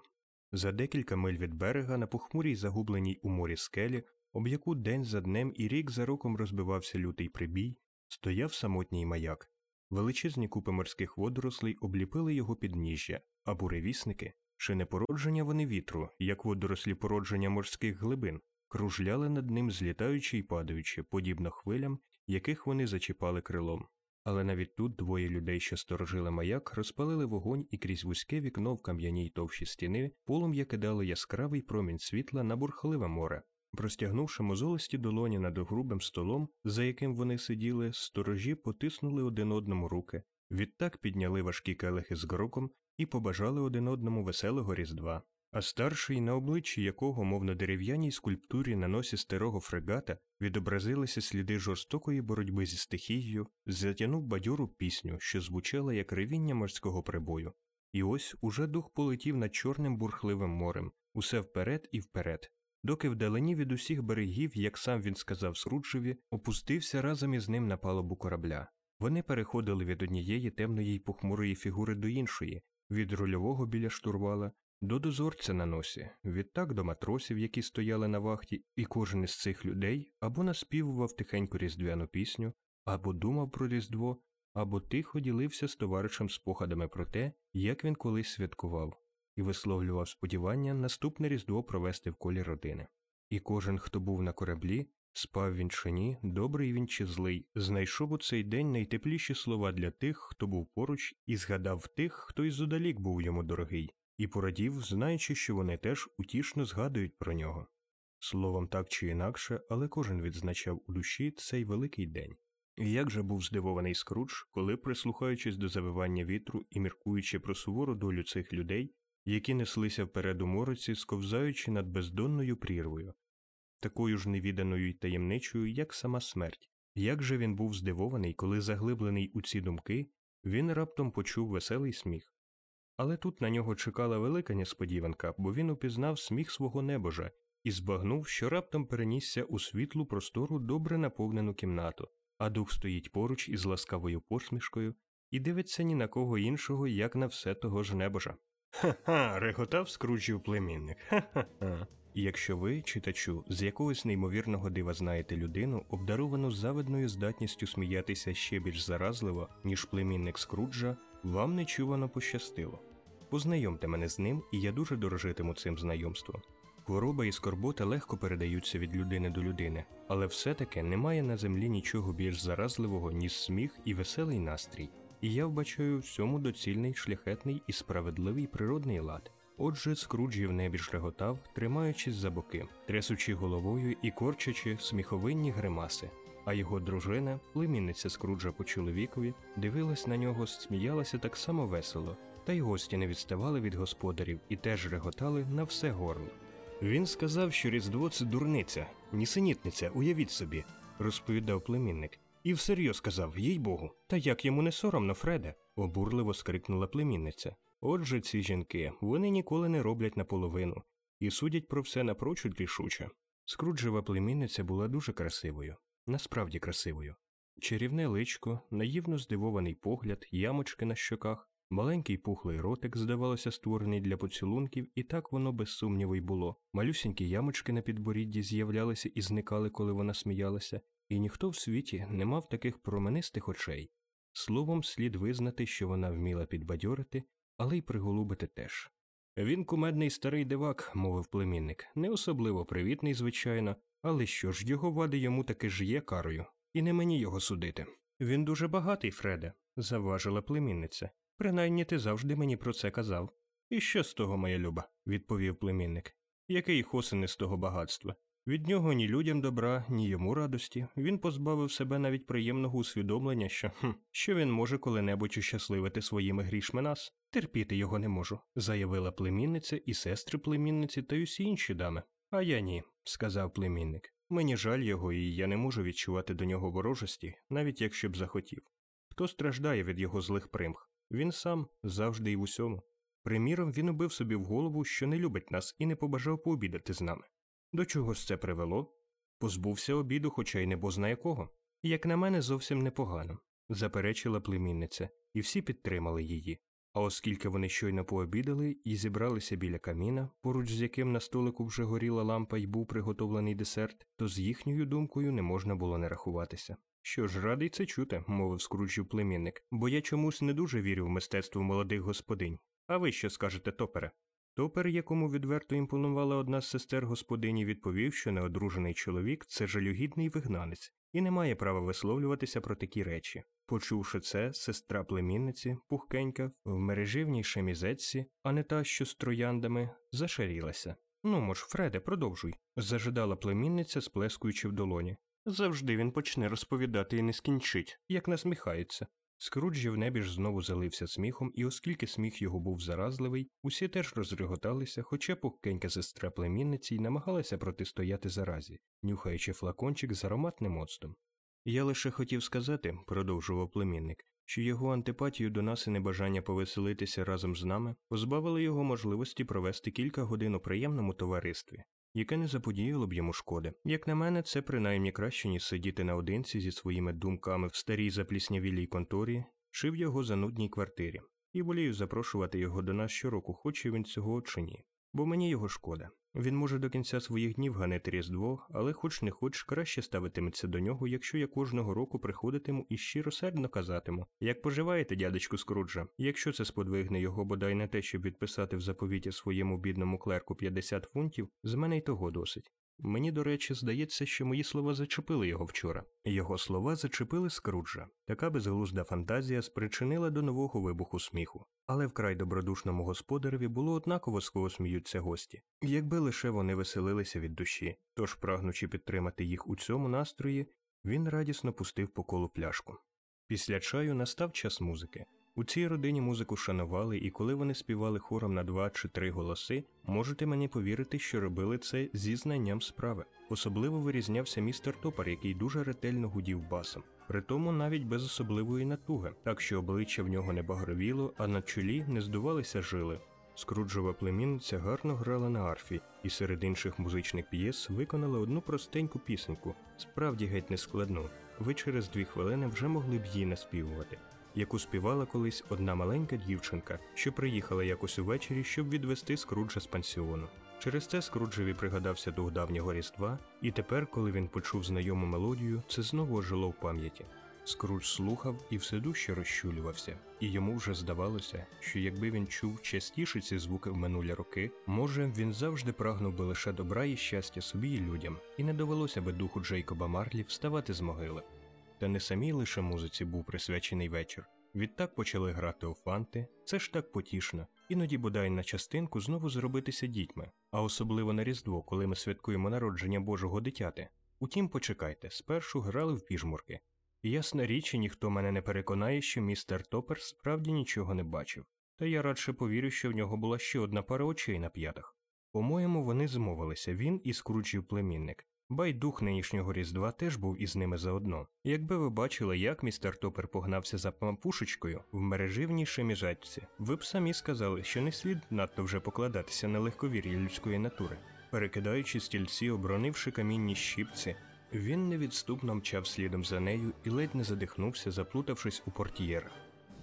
За декілька миль від берега, на похмурій загубленій у морі скелі, об яку день за днем і рік за роком розбивався лютий прибій, стояв самотній маяк. Величезні купи морських водорослей обліпили його підніжжя, а буревісники, чи не породження вони вітру, як водорослі породження морських глибин, кружляли над ним, злітаючи й падаючи, подібно хвилям, яких вони зачіпали крилом. Але навіть тут двоє людей, що сторожили маяк, розпалили вогонь і крізь вузьке вікно в кам'яній товщі стіни полум'я кидало яскравий промінь світла на бурхливе море. Простягнувши мозолисті долоні над грубим столом, за яким вони сиділи, сторожі потиснули один одному руки, відтак підняли важкі келихи з гроком і побажали один одному веселого різдва. А старший, на обличчі якого, мов на дерев'яній скульптурі на носі старого фрегата, відобразилися сліди жорстокої боротьби зі стихією, затянув бадьору пісню, що звучала як ревіння морського прибою. І ось уже дух полетів над чорним бурхливим морем, усе вперед і вперед, доки вдалині від усіх берегів, як сам він сказав Скруджеві, опустився разом із ним на палубу корабля. Вони переходили від однієї темної й похмурої фігури до іншої, від рульового біля штурвала до дозорця на носі, відтак до матросів, які стояли на вахті, і кожен із цих людей або наспівував тихеньку різдвяну пісню, або думав про Різдво, або тихо ділився з товаришем спогадами про те, як він колись святкував, і висловлював сподівання наступне Різдво провести в колі родини. І кожен, хто був на кораблі, спав він чи ні, добрий він чи злий, знайшов у цей день найтепліші слова для тих, хто був поруч, і згадав тих, хто й зодалік був йому дорогий, і порадів, знаючи, що вони теж утішно згадують про нього. Словом, так чи інакше, але кожен відзначав у душі цей великий день. І як же був здивований Скрудж, коли, прислухаючись до завивання вітру і міркуючи про сувору долю цих людей, які неслися вперед у мороці, сковзаючи над бездонною прірвою, такою ж невіданою й таємничою, як сама смерть. Як же він був здивований, коли, заглиблений у ці думки, він раптом почув веселий сміх. Але тут на нього чекала велика несподіванка, бо він упізнав сміх свого небожа і збагнув, що раптом перенісся у світлу простору добре наповнену кімнату, а дух стоїть поруч із ласкавою посмішкою і дивиться ні на кого іншого, як на все того ж небожа. Ха ха. реготав скручив племінник. Ха ха ха. Якщо ви, читачу, з якогось неймовірного дива знаєте людину, обдаровану завидною здатністю сміятися ще більш заразливо, ніж племінник Скруджа, вам нечувано пощастило. Познайомте мене з ним, і я дуже дорожитиму цим знайомством. Хвороба і скорбота легко передаються від людини до людини, але все-таки немає на землі нічого більш заразливого, ніж сміх і веселий настрій, і я вбачаю всьому доцільний, шляхетний і справедливий природний лад. Отже, Скруджі в небі реготав, тримаючись за боки, трясучи головою і корчачи сміховинні гримаси. А його дружина, племінниця Скруджа по чоловікові, дивилась на нього, сміялася так само весело, та й гості не відставали від господарів і теж реготали на все горло. Він сказав, що Різдво це дурниця, нісенітниця, уявіть собі, розповідав племінник. І всерйоз сказав, їй богу, та як йому не соромно, Фреде, обурливо скрикнула племінниця. Отже, ці жінки вони ніколи не роблять наполовину і судять про все напрочуд рішуче. Скруджева племінниця була дуже красивою, насправді красивою. Чарівне личко, наївно здивований погляд, ямочки на щоках, маленький пухлий ротик, здавалося, створений для поцілунків, і так воно без сумніву й було. Малюсінькі ямочки на підборідді з'являлися і зникали, коли вона сміялася, і ніхто в світі не мав таких променистих очей. Словом, слід визнати, що вона вміла підбадьорити але й приголубити теж. Він кумедний старий дивак, мовив племінник, не особливо привітний, звичайно, але що ж його вади йому таки ж є карою, і не мені його судити. Він дуже багатий, Фреде, заважила племінниця. Принаймні ти завжди мені про це казав. І що з того, моя люба, відповів племінник. Який хосин із того багатства? Від нього ні людям добра, ні йому радості. Він позбавив себе навіть приємного усвідомлення, що хм, що він може коли-небудь ущасливити своїми грішми нас. Терпіти його не можу, заявила племінниця і сестри племінниці та й усі інші дами. А я ні, сказав племінник. Мені жаль його, і я не можу відчувати до нього ворожості, навіть якщо б захотів. Хто страждає від його злих примх? Він сам завжди і в усьому. Приміром, він убив собі в голову, що не любить нас і не побажав пообідати з нами. До чого ж це привело? Позбувся обіду, хоча й не бозна якого. Як на мене, зовсім непогано, заперечила племінниця, і всі підтримали її. А оскільки вони щойно пообідали і зібралися біля каміна, поруч з яким на столику вже горіла лампа і був приготовлений десерт, то з їхньою думкою не можна було не рахуватися. Що ж, радий це чути, мовив скручив племінник, бо я чомусь не дуже вірю в мистецтво молодих господинь. А ви що скажете, топере? Топер, якому відверто імпонувала одна з сестер господині, відповів, що неодружений чоловік це жалюгідний вигнанець і не має права висловлюватися про такі речі. Почувши це, сестра племінниці, пухкенька, в мереживній шемізетці, а не та, що з трояндами, зашарілася. Ну мож, Фреде, продовжуй, зажидала племінниця, сплескуючи в долоні. Завжди він почне розповідати і не скінчить, як насміхається. Скруджі в небі ж знову залився сміхом, і оскільки сміх його був заразливий, усі теж розреготалися, хоча пухкенька сестра племінниці й намагалася протистояти заразі, нюхаючи флакончик з ароматним оцтом. Я лише хотів сказати, продовжував племінник, що його антипатію до нас і небажання повеселитися разом з нами позбавили його можливості провести кілька годин у приємному товаристві, яке не заподіяло б йому шкоди. Як на мене, це принаймні краще, ніж сидіти наодинці зі своїми думками в старій запліснявілій конторі чи в його занудній квартирі, і волію запрошувати його до нас щороку, хоче він цього чи ні. Бо мені його шкода. Він може до кінця своїх днів ганити Різдво, але хоч не хоч краще ставитиметься до нього, якщо я кожного року приходитиму і щиросердно казатиму як поживаєте, дядечку Скруджа, якщо це сподвигне його бодай не те, щоб відписати в заповіті своєму бідному клерку 50 фунтів, з мене й того досить. Мені, до речі, здається, що мої слова зачепили його вчора. Його слова зачепили Скруджа. Така безглузда фантазія спричинила до нового вибуху сміху. Але вкрай добродушному господареві було однаково з кого сміються гості, якби лише вони веселилися від душі, тож, прагнучи підтримати їх у цьому настрої, він радісно пустив по колу пляшку. Після чаю настав час музики. У цій родині музику шанували, і коли вони співали хором на два чи три голоси, можете мені повірити, що робили це зі знанням справи. Особливо вирізнявся містер Топар, який дуже ретельно гудів басом, притому навіть без особливої натуги, так що обличчя в нього не багровіло, а на чолі не здувалися жили. Скруджова племінниця гарно грала на арфі і серед інших музичних п'єс виконала одну простеньку пісеньку, справді геть нескладну. Ви через дві хвилини вже могли б її наспівувати яку співала колись одна маленька дівчинка, що приїхала якось увечері, щоб відвести Скруджа з пансіону. Через це Скруджеві пригадався дух давнього різдва, і тепер, коли він почув знайому мелодію, це знову ожило в пам'яті. Скрудж слухав і все дужче розчулювався, і йому вже здавалося, що якби він чув частіше ці звуки в минулі роки, може він завжди прагнув би лише добра і щастя собі і людям, і не довелося би духу Джейкоба Марлі вставати з могили. Та не самій лише музиці був присвячений вечір. Відтак почали грати у фанти, це ж так потішно, іноді бодай на частинку знову зробитися дітьми, а особливо на Різдво, коли ми святкуємо народження Божого дитяти. Утім, почекайте, спершу грали в піжмурки. Ясна річ, і ніхто мене не переконає, що містер Топер справді нічого не бачив, та я радше повірю, що в нього була ще одна пара очей на п'ятах. По-моєму, вони змовилися він і скручив племінник, Байдух нинішнього різдва теж був із ними заодно. Якби ви бачили, як містер Топер погнався за пампушечкою в мереживній шеміжачці, ви б самі сказали, що не слід надто вже покладатися на легковір'я людської натури. Перекидаючи стільці, оборонивши камінні щіпці, він невідступно мчав слідом за нею і ледь не задихнувся, заплутавшись у портьєрах.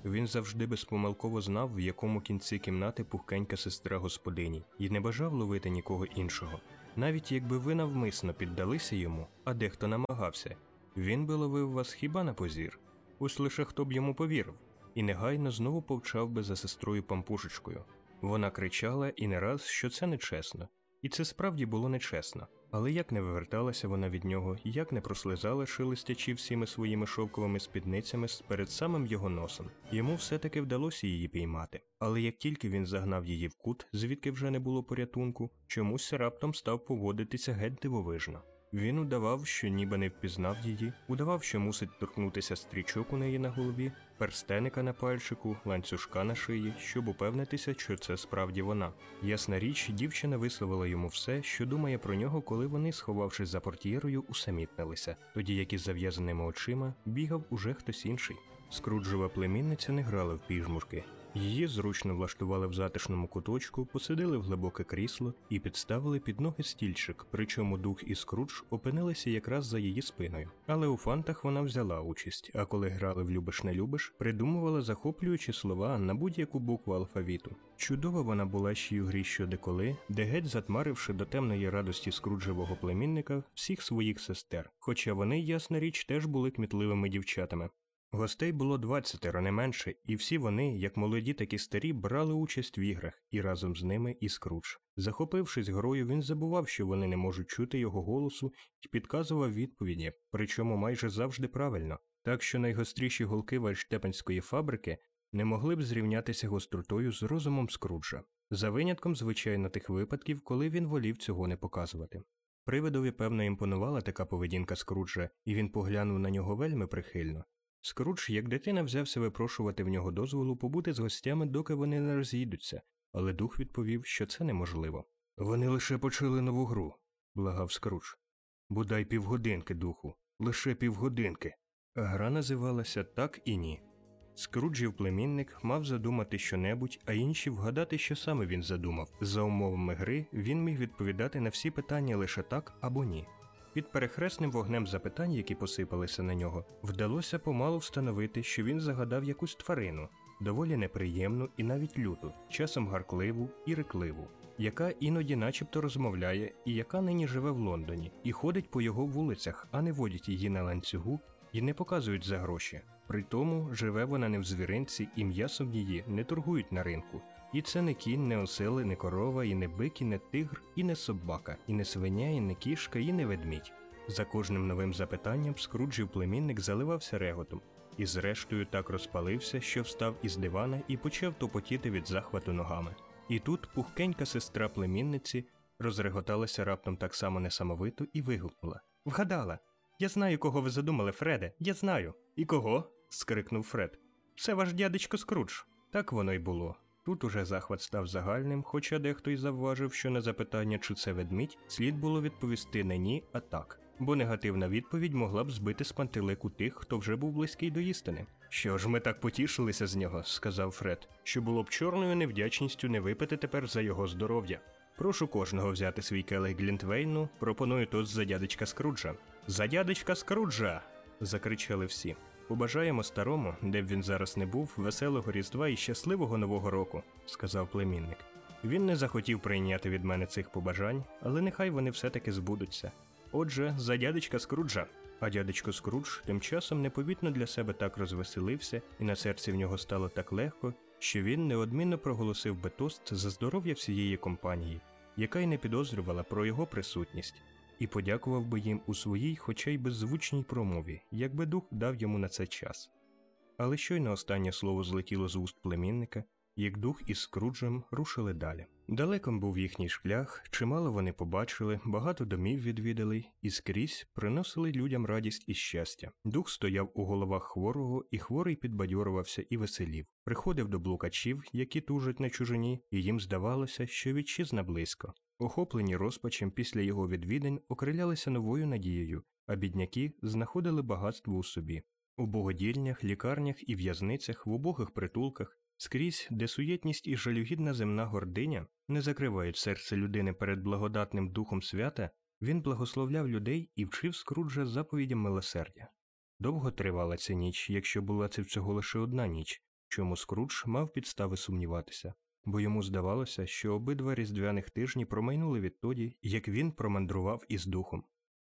Він завжди безпомилково знав, в якому кінці кімнати пухкенька сестра господині, і не бажав ловити нікого іншого. Навіть якби ви навмисно піддалися йому, а дехто намагався, він би ловив вас хіба на позір. Ось лише хто б йому повірив, і негайно знову повчав би за сестрою пампушечкою. Вона кричала і не раз, що це нечесно, і це справді було нечесно. Але як не виверталася вона від нього, як не прослизала, шелестячи всіми своїми шовковими спідницями перед самим його носом, йому все-таки вдалося її піймати. Але як тільки він загнав її в кут, звідки вже не було порятунку, чомусь раптом став поводитися геть дивовижно. Він удавав, що ніби не впізнав її, удавав, що мусить торкнутися стрічок у неї на голові, перстеника на пальчику, ланцюжка на шиї, щоб упевнитися, що це справді вона. Ясна річ, дівчина висловила йому все, що думає про нього, коли вони, сховавшись за портьєрою, усамітнилися, тоді як із зав'язаними очима бігав уже хтось інший. Скруджова племінниця не грала в піжмурки. Її зручно влаштували в затишному куточку, посадили в глибоке крісло і підставили під ноги стільчик, причому дух і скрудж опинилися якраз за її спиною. Але у фантах вона взяла участь, а коли грали в любиш не любиш, придумувала захоплюючі слова на будь-яку букву алфавіту. Чудова вона була ще й у грі щодеколи, де геть затмаривши до темної радості скруджевого племінника всіх своїх сестер, хоча вони, ясна річ, теж були кмітливими дівчатами. Гостей було двадцятеро не менше, і всі вони, як молоді, так і старі, брали участь в іграх, і разом з ними і скрудж. Захопившись грою, він забував, що вони не можуть чути його голосу, і підказував відповіді, причому майже завжди правильно, так що найгостріші голки вальштепенської фабрики не могли б зрівнятися гостротою з розумом скруджа. за винятком, звичайно, тих випадків, коли він волів цього не показувати. Привидові, певно, імпонувала така поведінка Скруджа, і він поглянув на нього вельми прихильно. Скрудж, як дитина, взявся випрошувати в нього дозволу побути з гостями, доки вони не розійдуться, але дух відповів, що це неможливо. Вони лише почали нову гру, благав Скрудж. Бодай півгодинки, духу, лише півгодинки. Гра називалася Так і ні. Скруджів племінник мав задумати щонебудь, а інші вгадати, що саме він задумав. За умовами гри він міг відповідати на всі питання лише так або ні. Під перехресним вогнем запитань, які посипалися на нього, вдалося помалу встановити, що він загадав якусь тварину, доволі неприємну і навіть люту, часом гаркливу і рекливу, яка іноді начебто розмовляє, і яка нині живе в Лондоні, і ходить по його вулицях, а не водять її на ланцюгу і не показують за гроші. При тому живе вона не в звіринці, і м'ясом її не торгують на ринку. І це не кінь, не осели, не корова, і не бик, і не тигр, і не собака, і не свиня, і не кішка, і не ведмідь. За кожним новим запитанням скруджів племінник заливався реготом, і зрештою так розпалився, що встав із дивана і почав топотіти від захвату ногами. І тут пухкенька сестра племінниці розреготалася раптом так само несамовито і вигукнула Вгадала! Я знаю, кого ви задумали, Фреде, я знаю. І кого? скрикнув Фред. Це ваш дядечко Скрудж. Так воно й було. Тут уже захват став загальним, хоча дехто й завважив, що на запитання, чи це ведмідь, слід було відповісти не ні, а так, бо негативна відповідь могла б збити з пантелику тих, хто вже був близький до істини. Що ж, ми так потішилися з нього, сказав Фред, що було б чорною невдячністю не випити тепер за його здоров'я. Прошу кожного взяти свій келих Глінтвейну, пропоную тост за дядечка Скруджа. За дядечка Скруджа. закричали всі. Побажаємо старому, де б він зараз не був, веселого різдва і щасливого нового року, сказав племінник. Він не захотів прийняти від мене цих побажань, але нехай вони все-таки збудуться. Отже, за дядечка Скруджа. А дядечко Скрудж тим часом непомітно для себе так розвеселився, і на серці в нього стало так легко, що він неодмінно проголосив би тост за здоров'я всієї компанії, яка й не підозрювала про його присутність і подякував би їм у своїй, хоча й беззвучній промові, якби дух дав йому на це час. Але щойно останнє слово злетіло з уст племінника, як дух із Скруджем рушили далі. Далеком був їхній шлях, чимало вони побачили, багато домів відвідали і скрізь приносили людям радість і щастя. Дух стояв у головах хворого, і хворий підбадьорувався і веселів. Приходив до блукачів, які тужать на чужині, і їм здавалося, що вітчизна близько. Охоплені розпачем після його відвідань окрилялися новою надією, а бідняки знаходили багатство у собі. У богодільнях, лікарнях і в'язницях, в убогих притулках, скрізь, де суєтність і жалюгідна земна гординя не закривають серце людини перед благодатним духом свята, він благословляв людей і вчив Скруджа заповідям милосердя. Довго тривала ця ніч, якщо була це всього лише одна ніч, чому Скрудж мав підстави сумніватися бо йому здавалося, що обидва різдвяних тижні промайнули відтоді, як він промандрував із духом.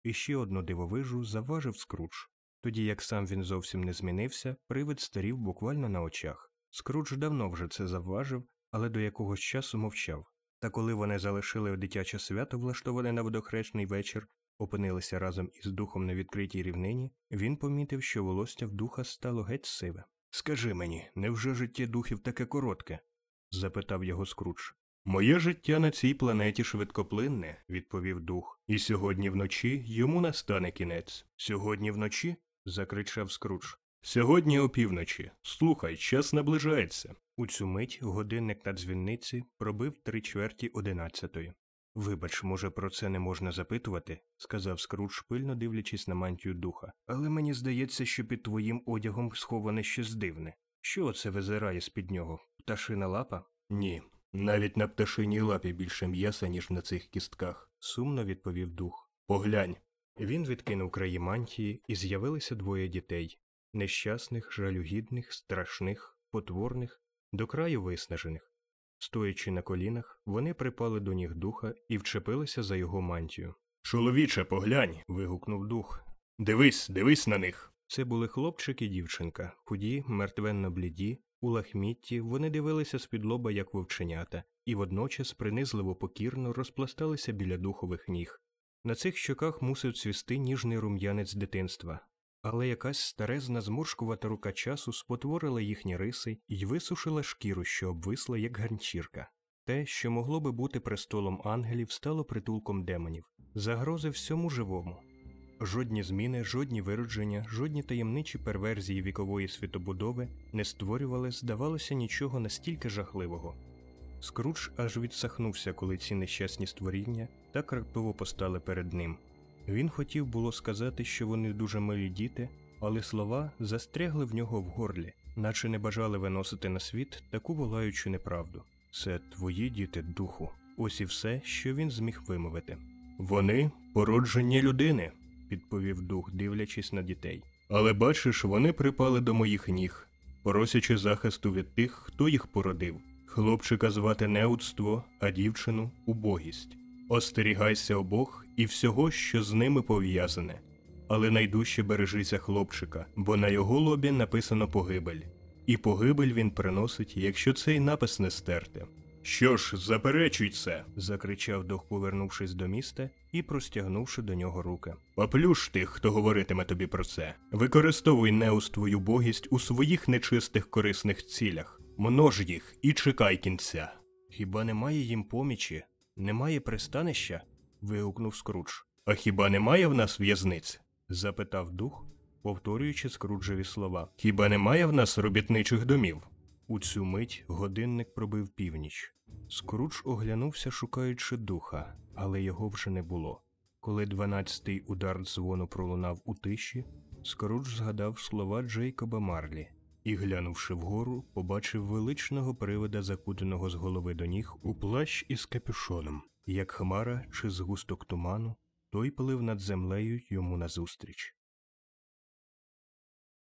І ще одну дивовижу заважив скрудж. Тоді як сам він зовсім не змінився, привид старів буквально на очах. Скрудж давно вже це завважив, але до якогось часу мовчав. Та коли вони залишили дитяче свято, влаштоване на водохречний вечір, опинилися разом із духом на відкритій рівнині, він помітив, що волосся в духа стало геть сиве. Скажи мені, невже життя духів таке коротке? запитав його Скрудж. Моє життя на цій планеті швидкоплинне, відповів дух, і сьогодні вночі йому настане кінець. Сьогодні вночі? закричав Скрудж. Сьогодні опівночі. Слухай, час наближається. У цю мить годинник на дзвінниці пробив три чверті одинадцятої. Вибач, може, про це не можна запитувати, сказав Скрудж, пильно дивлячись на мантію духа, але мені здається, що під твоїм одягом сховане щось дивне. Що оце визирає з під нього? Пташина лапа? Ні. Навіть на пташиній лапі більше м'яса, ніж на цих кістках, сумно відповів дух. Поглянь. Він відкинув краї мантії, і з'явилися двоє дітей нещасних, жалюгідних, страшних, потворних, до краю виснажених. Стоячи на колінах, вони припали до ніг духа і вчепилися за його мантію. Чоловіче, поглянь. вигукнув дух. Дивись, дивись на них. Це були хлопчик і дівчинка, худі, мертвенно бліді, у лахмітті вони дивилися з-під лоба, як вовченята, і водночас принизливо покірно розпласталися біля духових ніг. На цих щоках мусив цвісти ніжний рум'янець дитинства, але якась старезна зморшкувата рука часу спотворила їхні риси і висушила шкіру, що обвисла, як ганчірка. Те, що могло би бути престолом ангелів, стало притулком демонів, загрози всьому живому. Жодні зміни, жодні виродження, жодні таємничі перверзії вікової світобудови не створювали, здавалося, нічого настільки жахливого. Скрудж аж відсахнувся, коли ці нещасні створіння так раптово постали перед ним. Він хотів було сказати, що вони дуже милі діти, але слова застрягли в нього в горлі, наче не бажали виносити на світ таку волаючу неправду. Це твої діти, духу. Ось і все, що він зміг вимовити. Вони породження людини, відповів дух, дивлячись на дітей. Але бачиш, вони припали до моїх ніг, просячи захисту від тих, хто їх породив. Хлопчика звати неудство, а дівчину убогість. Остерігайся обох і всього, що з ними пов'язане. Але найдужче бережися хлопчика, бо на його лобі написано погибель, і погибель він приносить, якщо цей напис не стерти. Що ж, заперечуй це. закричав дух, повернувшись до міста і простягнувши до нього руки. Поплюш тих, хто говоритиме тобі про це. Використовуй неуст твою богість у своїх нечистих корисних цілях, множ їх і чекай кінця. Хіба немає їм помічі, немає пристанища? вигукнув Скрудж. А хіба немає в нас в'язниць? запитав дух, повторюючи Скруджеві слова. Хіба немає в нас робітничих домів? У цю мить годинник пробив північ. Скрудж оглянувся, шукаючи духа, але його вже не було. Коли дванадцятий удар дзвону пролунав у тиші, Скрудж згадав слова Джейкоба Марлі і, глянувши вгору, побачив величного привида, закутаного з голови до ніг у плащ із капюшоном, як хмара чи згусток туману, той плив над землею йому назустріч.